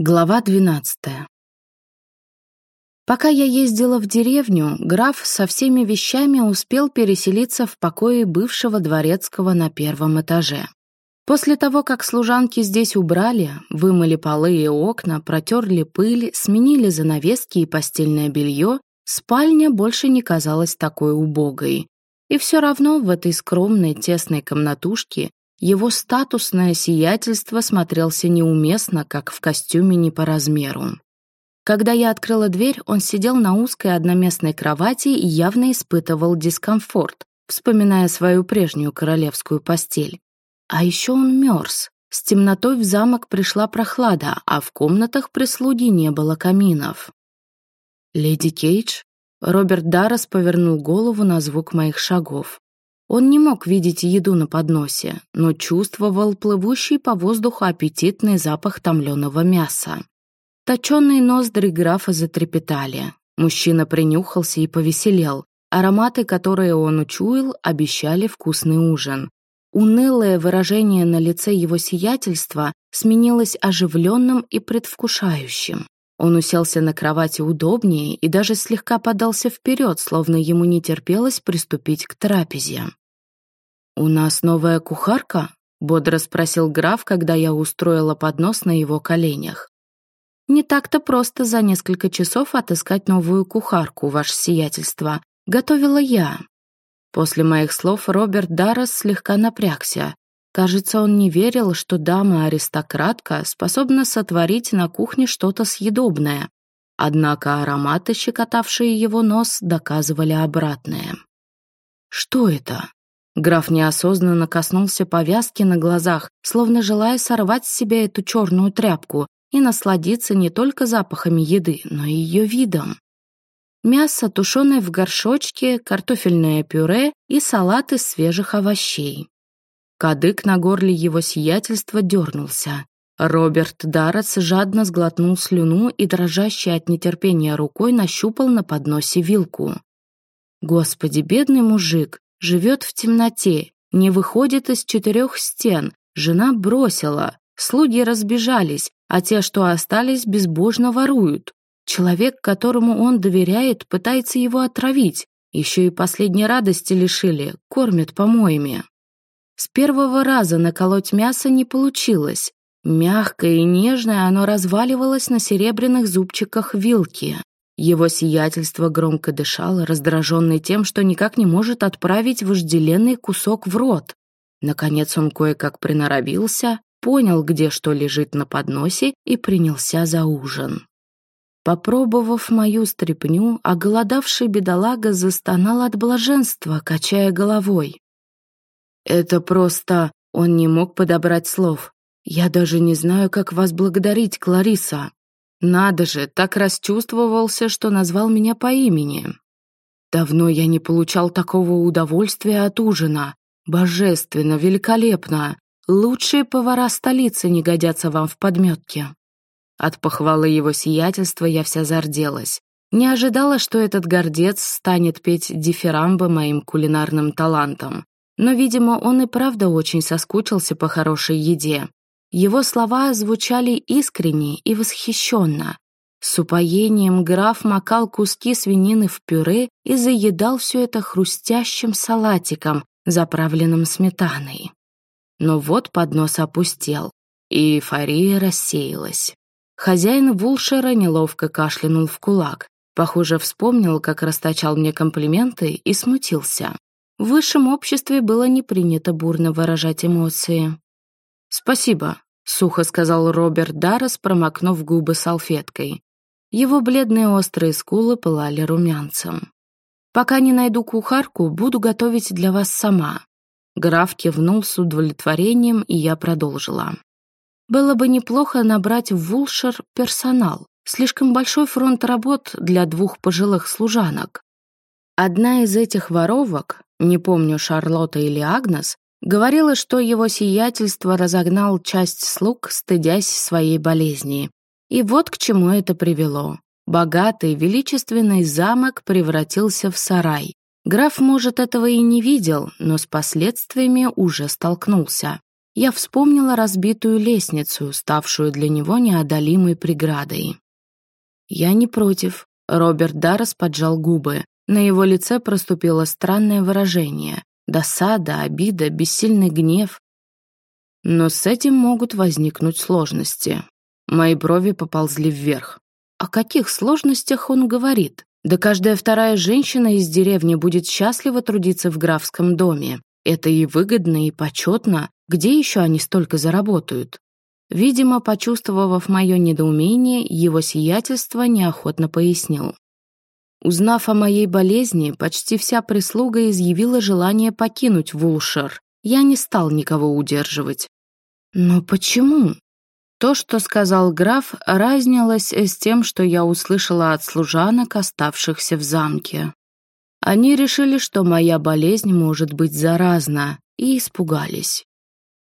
Глава 12. Пока я ездила в деревню, граф со всеми вещами успел переселиться в покое бывшего дворецкого на первом этаже. После того, как служанки здесь убрали, вымыли полы и окна, протерли пыль, сменили занавески и постельное белье, спальня больше не казалась такой убогой. И все равно в этой скромной тесной комнатушке его статусное сиятельство смотрелся неуместно, как в костюме не по размеру. Когда я открыла дверь, он сидел на узкой одноместной кровати и явно испытывал дискомфорт, вспоминая свою прежнюю королевскую постель. А еще он мерз. С темнотой в замок пришла прохлада, а в комнатах прислуги не было каминов. «Леди Кейдж?» Роберт Даррес повернул голову на звук моих шагов. Он не мог видеть еду на подносе, но чувствовал плывущий по воздуху аппетитный запах томленого мяса. Точенные ноздри графа затрепетали. Мужчина принюхался и повеселел. Ароматы, которые он учуял, обещали вкусный ужин. Унылое выражение на лице его сиятельства сменилось оживленным и предвкушающим. Он уселся на кровати удобнее и даже слегка подался вперед, словно ему не терпелось приступить к трапезе. «У нас новая кухарка?» — бодро спросил граф, когда я устроила поднос на его коленях. «Не так-то просто за несколько часов отыскать новую кухарку, ваше сиятельство. Готовила я». После моих слов Роберт Даррес слегка напрягся. Кажется, он не верил, что дама-аристократка способна сотворить на кухне что-то съедобное. Однако ароматы, щекотавшие его нос, доказывали обратное. «Что это?» Граф неосознанно коснулся повязки на глазах, словно желая сорвать с себя эту черную тряпку и насладиться не только запахами еды, но и ее видом. Мясо, тушеное в горшочке, картофельное пюре и салат из свежих овощей. Кадык на горле его сиятельства дернулся. Роберт Даррес жадно сглотнул слюну и, дрожащий от нетерпения рукой, нащупал на подносе вилку. Господи, бедный мужик, живет в темноте, не выходит из четырех стен, жена бросила, слуги разбежались, а те, что остались, безбожно воруют. Человек, которому он доверяет, пытается его отравить, еще и последней радости лишили, кормят помоями. С первого раза наколоть мясо не получилось. Мягкое и нежное оно разваливалось на серебряных зубчиках вилки. Его сиятельство громко дышало, раздраженный тем, что никак не может отправить вожделенный кусок в рот. Наконец он кое-как приноровился, понял, где что лежит на подносе и принялся за ужин. Попробовав мою стряпню, оголодавший бедолага застонал от блаженства, качая головой. Это просто... Он не мог подобрать слов. Я даже не знаю, как вас благодарить, Клариса. Надо же, так расчувствовался, что назвал меня по имени. Давно я не получал такого удовольствия от ужина. Божественно, великолепно. Лучшие повара столицы не годятся вам в подметке. От похвалы его сиятельства я вся зарделась. Не ожидала, что этот гордец станет петь дифирамбы моим кулинарным талантом. Но, видимо, он и правда очень соскучился по хорошей еде. Его слова звучали искренне и восхищенно. С упоением граф макал куски свинины в пюре и заедал все это хрустящим салатиком, заправленным сметаной. Но вот поднос опустел, и эйфория рассеялась. Хозяин Вулшера неловко кашлянул в кулак. Похоже, вспомнил, как расточал мне комплименты и смутился. В высшем обществе было не принято бурно выражать эмоции. «Спасибо», — сухо сказал Роберт Даррес, промокнув губы салфеткой. Его бледные острые скулы пылали румянцем. «Пока не найду кухарку, буду готовить для вас сама». Граф кивнул с удовлетворением, и я продолжила. «Было бы неплохо набрать в Вулшер персонал. Слишком большой фронт работ для двух пожилых служанок. Одна из этих воровок, не помню, Шарлотта или Агнес, говорила, что его сиятельство разогнал часть слуг, стыдясь своей болезни. И вот к чему это привело. Богатый, величественный замок превратился в сарай. Граф, может, этого и не видел, но с последствиями уже столкнулся. я вспомнила разбитую лестницу, ставшую для него неодолимой преградой. «Я не против», — Роберт Даррес поджал губы. На его лице проступило странное выражение. Досада, обида, бессильный гнев. Но с этим могут возникнуть сложности. Мои брови поползли вверх. О каких сложностях он говорит? Да каждая вторая женщина из деревни будет счастлива трудиться в графском доме. Это и выгодно, и почетно. Где еще они столько заработают? Видимо, почувствовав мое недоумение, его сиятельство неохотно пояснил. Узнав о моей болезни, почти вся прислуга изъявила желание покинуть Вулшер. Я не стал никого удерживать. Но почему? То, что сказал граф, разнилось с тем, что я услышала от служанок, оставшихся в замке. Они решили, что моя болезнь может быть заразна, и испугались.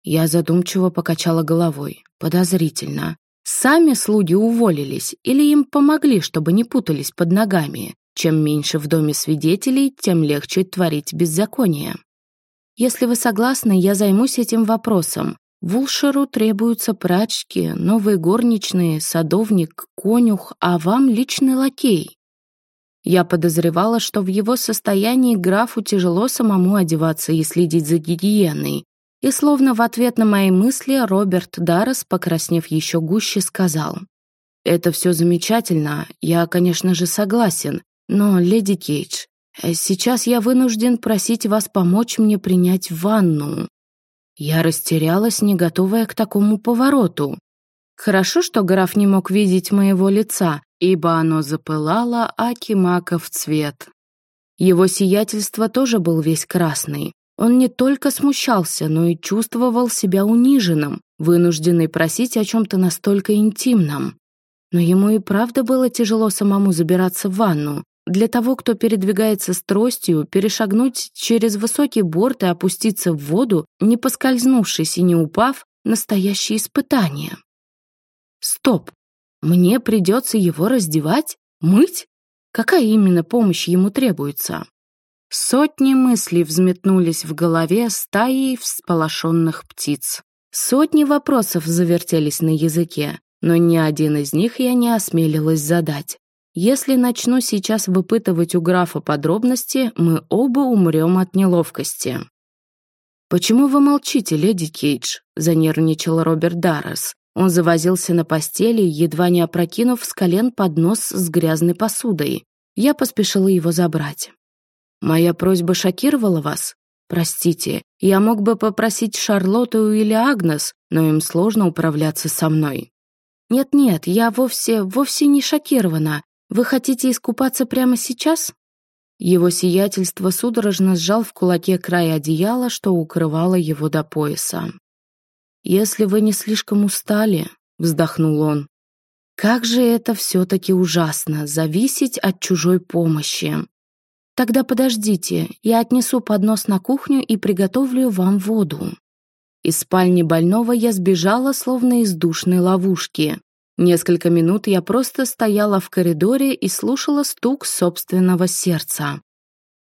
Я задумчиво покачала головой, подозрительно. Сами слуги уволились или им помогли, чтобы не путались под ногами? Чем меньше в доме свидетелей, тем легче творить беззаконие. Если вы согласны, я займусь этим вопросом. Вулшеру требуются прачки, новые горничные, садовник, конюх, а вам личный лакей. Я подозревала, что в его состоянии графу тяжело самому одеваться и следить за гигиеной. И словно в ответ на мои мысли Роберт Даррес, покраснев еще гуще, сказал. «Это все замечательно, я, конечно же, согласен, но, леди Кейдж, сейчас я вынужден просить вас помочь мне принять ванну». Я растерялась, не готовая к такому повороту. Хорошо, что граф не мог видеть моего лица, ибо оно запылало акимаков цвет. Его сиятельство тоже был весь красный. Он не только смущался, но и чувствовал себя униженным, вынужденный просить о чем-то настолько интимном. Но ему и правда было тяжело самому забираться в ванну, для того, кто передвигается с тростью, перешагнуть через высокий борт и опуститься в воду, не поскользнувшись и не упав, настоящее испытание. Стоп! Мне придется его раздевать? Мыть? Какая именно помощь ему требуется? Сотни мыслей взметнулись в голове стаей всполошенных птиц. Сотни вопросов завертелись на языке, но ни один из них я не осмелилась задать. Если начну сейчас выпытывать у графа подробности, мы оба умрем от неловкости. «Почему вы молчите, леди Кейдж?» — занервничал Роберт Даррес. Он завозился на постели, едва не опрокинув с колен поднос с грязной посудой. Я поспешила его забрать. «Моя просьба шокировала вас? Простите, я мог бы попросить Шарлотту или Агнес, но им сложно управляться со мной». «Нет-нет, я вовсе, вовсе не шокирована. Вы хотите искупаться прямо сейчас?» Его сиятельство судорожно сжал в кулаке край одеяла, что укрывало его до пояса. «Если вы не слишком устали», — вздохнул он, «как же это все-таки ужасно, зависеть от чужой помощи. Тогда подождите, я отнесу поднос на кухню и приготовлю вам воду». Из спальни больного я сбежала, словно из душной ловушки. Несколько минут я просто стояла в коридоре и слушала стук собственного сердца.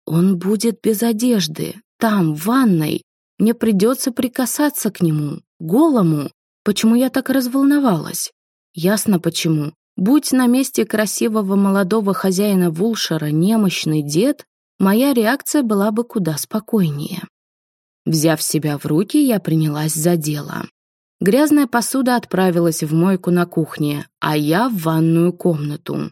Он будет без одежды, там, в ванной. Мне придется прикасаться к нему, голому. Почему я так разволновалась? Ясно почему. Будь на месте красивого молодого хозяина Вулшера немощный дед, моя реакция была бы куда спокойнее. Взяв себя в руки, я принялась за дело. Грязная посуда отправилась в мойку на кухне, а я в ванную комнату.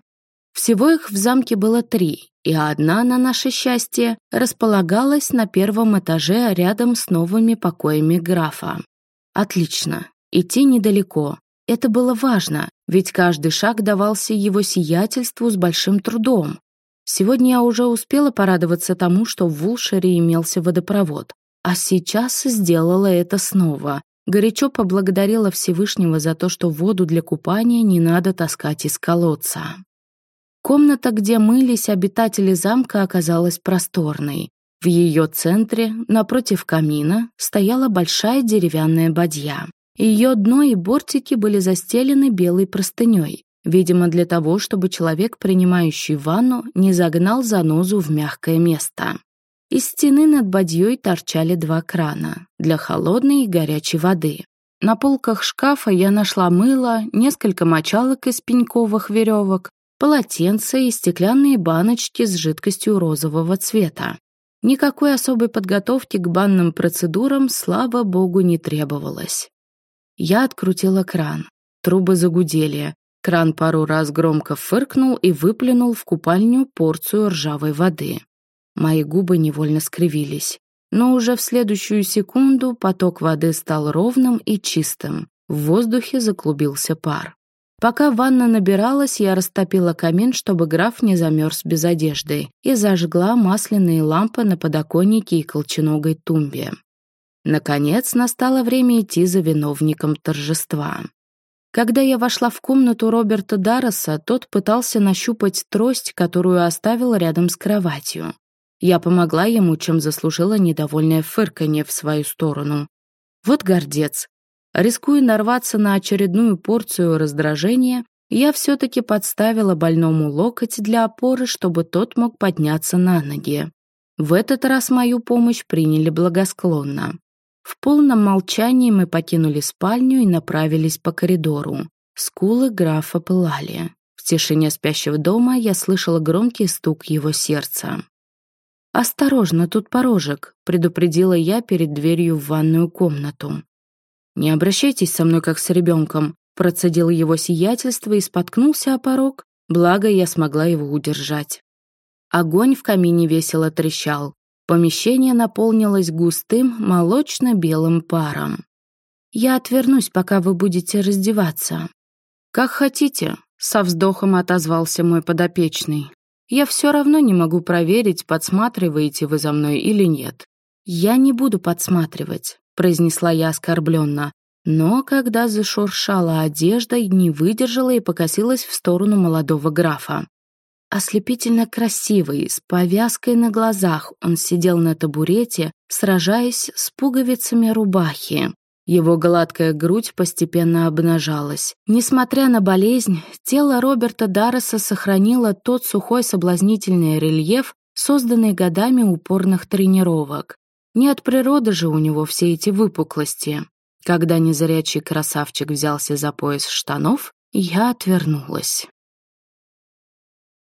Всего их в замке было три, и одна, на наше счастье, располагалась на первом этаже рядом с новыми покоями графа. Отлично, идти недалеко. Это было важно, ведь каждый шаг давался его сиятельству с большим трудом. Сегодня я уже успела порадоваться тому, что в Вулшере имелся водопровод, а сейчас сделала это снова, горячо поблагодарила Всевышнего за то, что воду для купания не надо таскать из колодца. Комната, где мылись обитатели замка, оказалась просторной. В ее центре, напротив камина, стояла большая деревянная бадья. Ее дно и бортики были застелены белой простыней, видимо, для того, чтобы человек, принимающий ванну, не загнал занозу в мягкое место. Из стены над бадьей торчали два крана для холодной и горячей воды. На полках шкафа я нашла мыло, несколько мочалок из пеньковых веревок, полотенца и стеклянные баночки с жидкостью розового цвета. Никакой особой подготовки к банным процедурам, слава богу, не требовалось. Я открутила кран. Трубы загудели. Кран пару раз громко фыркнул и выплюнул в купальню порцию ржавой воды. Мои губы невольно скривились. Но уже в следующую секунду поток воды стал ровным и чистым. В воздухе заклубился пар. Пока ванна набиралась, я растопила камин, чтобы граф не замерз без одежды, и зажгла масляные лампы на подоконнике и колченогой тумбе. Наконец, настало время идти за виновником торжества. Когда я вошла в комнату Роберта Дарреса, тот пытался нащупать трость, которую оставил рядом с кроватью. Я помогла ему, чем заслужила недовольное фырканье в свою сторону. Вот гордец. Рискуя нарваться на очередную порцию раздражения, я все-таки подставила больному локоть для опоры, чтобы тот мог подняться на ноги. В этот раз мою помощь приняли благосклонно. В полном молчании мы покинули спальню и направились по коридору. Скулы графа пылали. В тишине спящего дома я слышала громкий стук его сердца. «Осторожно, тут порожек», — предупредила я перед дверью в ванную комнату. «Не обращайтесь со мной как с ребенком», — процедил его сиятельство и споткнулся о порог, благо я смогла его удержать. Огонь в камине весело трещал. Помещение наполнилось густым, молочно-белым паром. «Я отвернусь, пока вы будете раздеваться». «Как хотите», — со вздохом отозвался мой подопечный. Я все равно не могу проверить, подсматриваете вы за мной или нет. Я не буду подсматривать, произнесла я оскорбленно. Но когда зашуршала одежда, не выдержала и покосилась в сторону молодого графа. Ослепительно красивый, с повязкой на глазах, он сидел на табурете, сражаясь с пуговицами рубахи. Его гладкая грудь постепенно обнажалась. Несмотря на болезнь, тело Роберта Дарреса сохранило тот сухой соблазнительный рельеф, созданный годами упорных тренировок. Не от природы же у него все эти выпуклости. Когда незрячий красавчик взялся за пояс штанов, я отвернулась.